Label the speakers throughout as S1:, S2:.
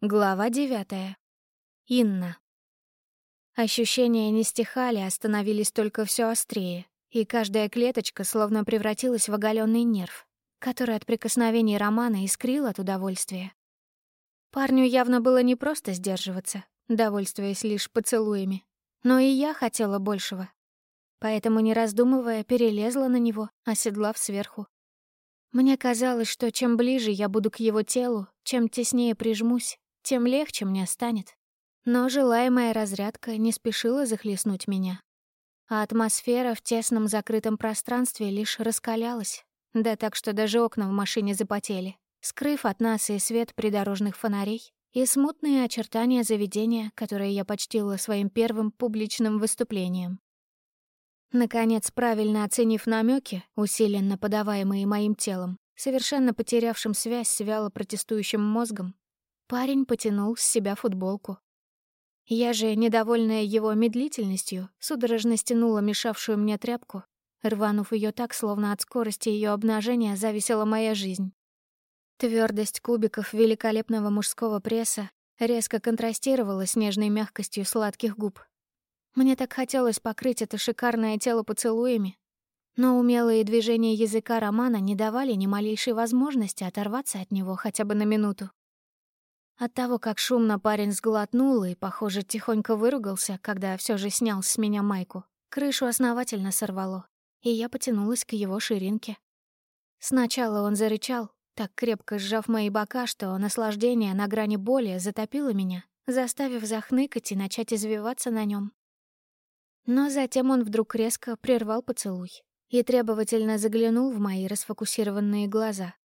S1: Глава девятая. Инна. Ощущения не стихали, а становились только все острее, и каждая клеточка словно превратилась в оголенный нерв, который от прикосновений Романа искрил от удовольствия. Парню явно было не просто сдерживаться, довольствуясь лишь поцелуями, но и я хотела большего. Поэтому, не раздумывая, перелезла на него, оседлав сверху. Мне казалось, что чем ближе я буду к его телу, чем теснее прижмусь, тем легче мне станет. Но желаемая разрядка не спешила захлестнуть меня. А атмосфера в тесном закрытом пространстве лишь раскалялась, да так что даже окна в машине запотели, скрыв от нас и свет придорожных фонарей, и смутные очертания заведения, которое я почтила своим первым публичным выступлением. Наконец, правильно оценив намеки, усиленно подаваемые моим телом, совершенно потерявшим связь с вяло протестующим мозгом, Парень потянул с себя футболку. Я же, недовольная его медлительностью, судорожно стянула мешавшую мне тряпку, рванув ее так, словно от скорости ее обнажения зависела моя жизнь. Твердость кубиков великолепного мужского пресса резко контрастировала с нежной мягкостью сладких губ. Мне так хотелось покрыть это шикарное тело поцелуями, но умелые движения языка Романа не давали ни малейшей возможности оторваться от него хотя бы на минуту. От того, как шумно парень сглотнул и, похоже, тихонько выругался, когда все же снял с меня майку, крышу основательно сорвало, и я потянулась к его ширинке. Сначала он зарычал, так крепко сжав мои бока, что наслаждение на грани боли затопило меня, заставив захныкать и начать извиваться на нем. Но затем он вдруг резко прервал поцелуй и требовательно заглянул в мои расфокусированные глаза.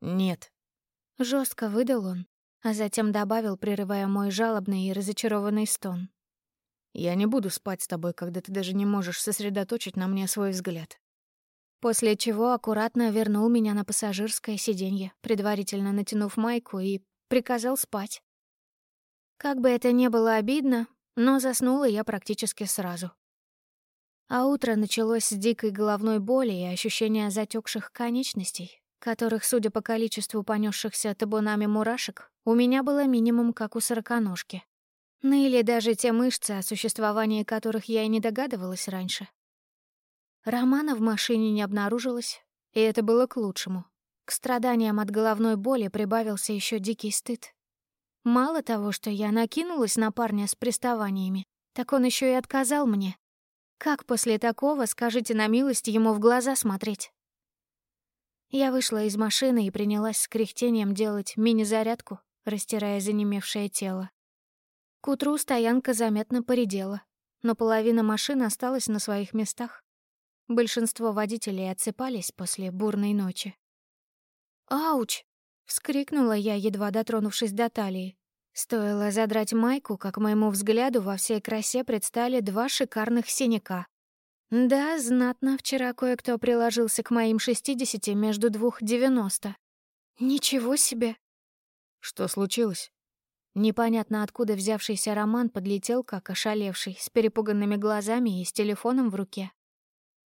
S2: «Нет», — жестко выдал он, а затем добавил, прерывая мой жалобный и разочарованный стон. «Я не буду спать с тобой, когда ты даже не можешь сосредоточить на мне свой взгляд».
S1: После чего аккуратно вернул меня на пассажирское сиденье, предварительно натянув майку и приказал спать. Как бы это ни было обидно, но заснула я практически сразу. А утро началось с дикой головной боли и ощущения затекших конечностей, которых, судя по количеству понесшихся табунами мурашек, у меня было минимум как у сороконожки. Ныли даже те мышцы, о существовании которых я и не догадывалась раньше. Романа в машине не обнаружилось, и это было к лучшему. К страданиям от головной боли прибавился еще дикий стыд. Мало того, что я накинулась на парня с приставаниями, так он еще и отказал мне. Как после такого, скажите на милость, ему в глаза смотреть? Я вышла из машины и принялась с кряхтением делать мини-зарядку, растирая занемевшее тело. К утру стоянка заметно поредела, но половина машин осталась на своих местах. Большинство водителей отсыпались после бурной ночи. «Ауч!» — вскрикнула я, едва дотронувшись до талии. Стоило задрать майку, как моему взгляду во всей красе предстали два шикарных синяка. Да, знатно вчера кое-кто приложился к моим шестидесяти между двух девяносто. Ничего себе.
S2: Что случилось?
S1: Непонятно откуда взявшийся Роман подлетел, как ошалевший, с перепуганными глазами и с телефоном в руке.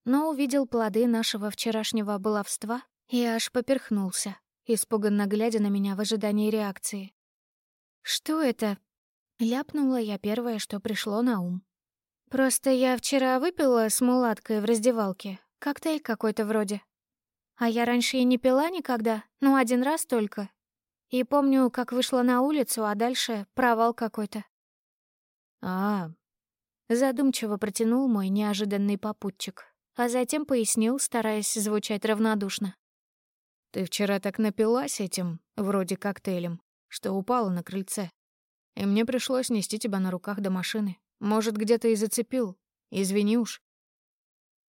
S1: Но увидел плоды нашего вчерашнего баловства и аж поперхнулся, испуганно глядя на меня в ожидании реакции. «Что это?» — ляпнула я первое, что пришло на ум. Просто я вчера выпила с мулаткой в раздевалке. Коктейль какой-то вроде. А я раньше и не пила никогда, ну, один раз только. И помню, как вышла на улицу, а дальше провал какой-то.
S2: А,
S1: задумчиво протянул мой неожиданный попутчик, а затем пояснил, стараясь звучать равнодушно.
S2: Ты вчера так напилась этим, вроде коктейлем, что упала на крыльце. И мне пришлось нести тебя на руках до машины. Может, где-то и зацепил. Извини уж».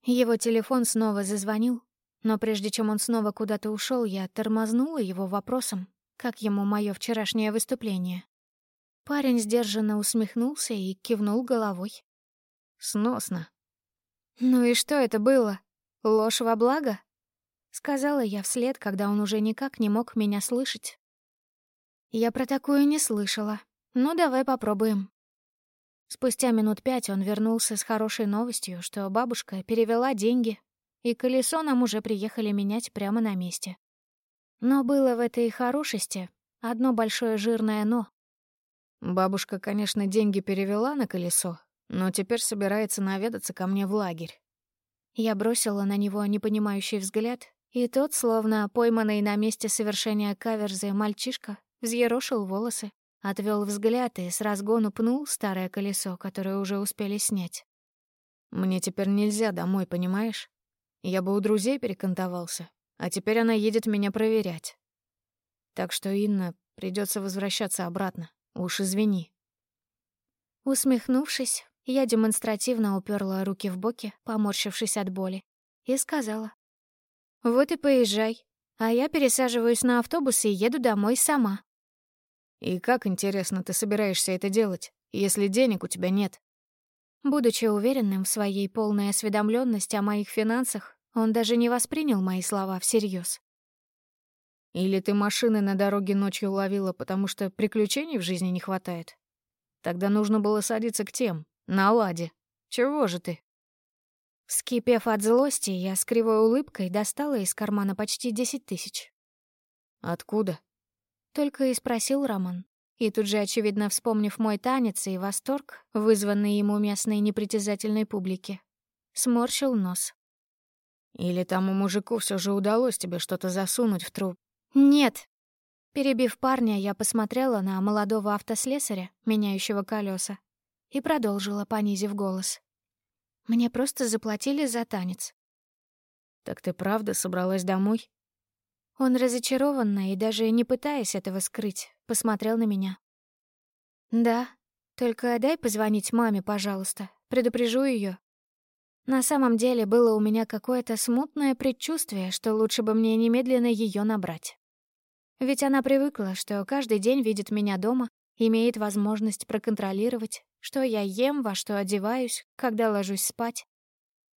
S1: Его телефон снова зазвонил, но прежде чем он снова куда-то ушел, я тормознула его вопросом, как ему мое вчерашнее выступление. Парень сдержанно усмехнулся и кивнул головой.
S2: «Сносно».
S1: «Ну и что это было? Ложь во благо?» — сказала я вслед, когда он уже никак не мог меня слышать. «Я про такое не слышала. Ну, давай попробуем». Спустя минут пять он вернулся с хорошей новостью, что бабушка перевела деньги, и колесо нам уже приехали менять прямо на месте. Но было в этой хорошести Одно большое жирное «но».
S2: Бабушка, конечно, деньги перевела на колесо, но теперь собирается наведаться ко мне в лагерь.
S1: Я бросила на него непонимающий взгляд, и тот, словно пойманный на месте совершения каверзы мальчишка, взъерошил волосы, отвел взгляд и с разгону пнул старое колесо, которое уже успели снять.
S2: «Мне теперь нельзя домой, понимаешь? Я бы у друзей перекантовался, а теперь она едет меня проверять. Так что, Инна, придется возвращаться обратно. Уж извини».
S1: Усмехнувшись, я демонстративно уперла руки в боки, поморщившись от боли, и сказала. «Вот и поезжай, а я пересаживаюсь на автобус и еду домой сама».
S2: «И как, интересно, ты собираешься это делать, если денег у тебя нет?»
S1: Будучи уверенным в своей полной осведомленности о моих финансах, он даже не воспринял мои слова всерьез.
S2: «Или ты машины на дороге ночью ловила, потому что приключений в жизни не хватает? Тогда нужно было садиться к тем, на ладе. Чего же ты?»
S1: Вскипев от злости, я с кривой улыбкой достала из кармана почти десять тысяч.
S2: «Откуда?»
S1: Только и спросил Роман. И тут же, очевидно, вспомнив мой танец и восторг, вызванный ему местной непритязательной публики, сморщил нос.
S2: «Или тому мужику все же удалось тебе что-то засунуть в труп?»
S1: «Нет!» Перебив парня, я посмотрела на молодого автослесаря, меняющего колеса, и продолжила, понизив голос. «Мне просто заплатили за танец».
S2: «Так ты правда собралась домой?»
S1: Он разочарованно и даже не пытаясь этого скрыть, посмотрел на меня. «Да, только дай позвонить маме, пожалуйста, предупрежу ее. На самом деле было у меня какое-то смутное предчувствие, что лучше бы мне немедленно ее набрать. Ведь она привыкла, что каждый день видит меня дома, имеет возможность проконтролировать, что я ем, во что одеваюсь, когда ложусь спать,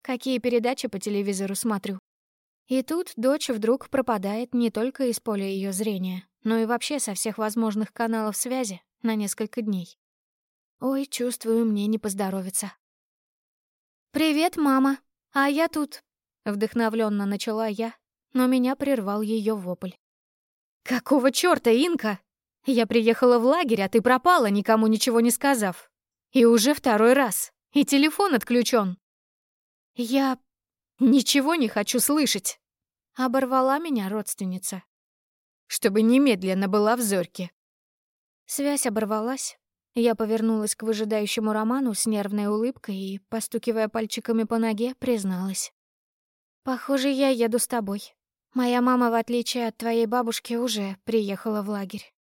S1: какие передачи по телевизору смотрю. И тут дочь вдруг пропадает не только из поля ее зрения, но и вообще со всех возможных каналов связи на несколько дней. Ой, чувствую, мне не поздоровится. «Привет, мама! А я тут...» — вдохновленно начала я, но меня прервал ее вопль. «Какого чёрта, Инка? Я приехала в лагерь, а ты пропала, никому ничего не сказав. И уже второй раз. И телефон отключен. Я ничего не хочу слышать. Оборвала меня родственница. Чтобы немедленно была в зорьке. Связь оборвалась. Я повернулась к выжидающему Роману с нервной улыбкой и, постукивая пальчиками по ноге, призналась. «Похоже, я еду с тобой. Моя мама, в отличие от твоей бабушки, уже приехала в лагерь».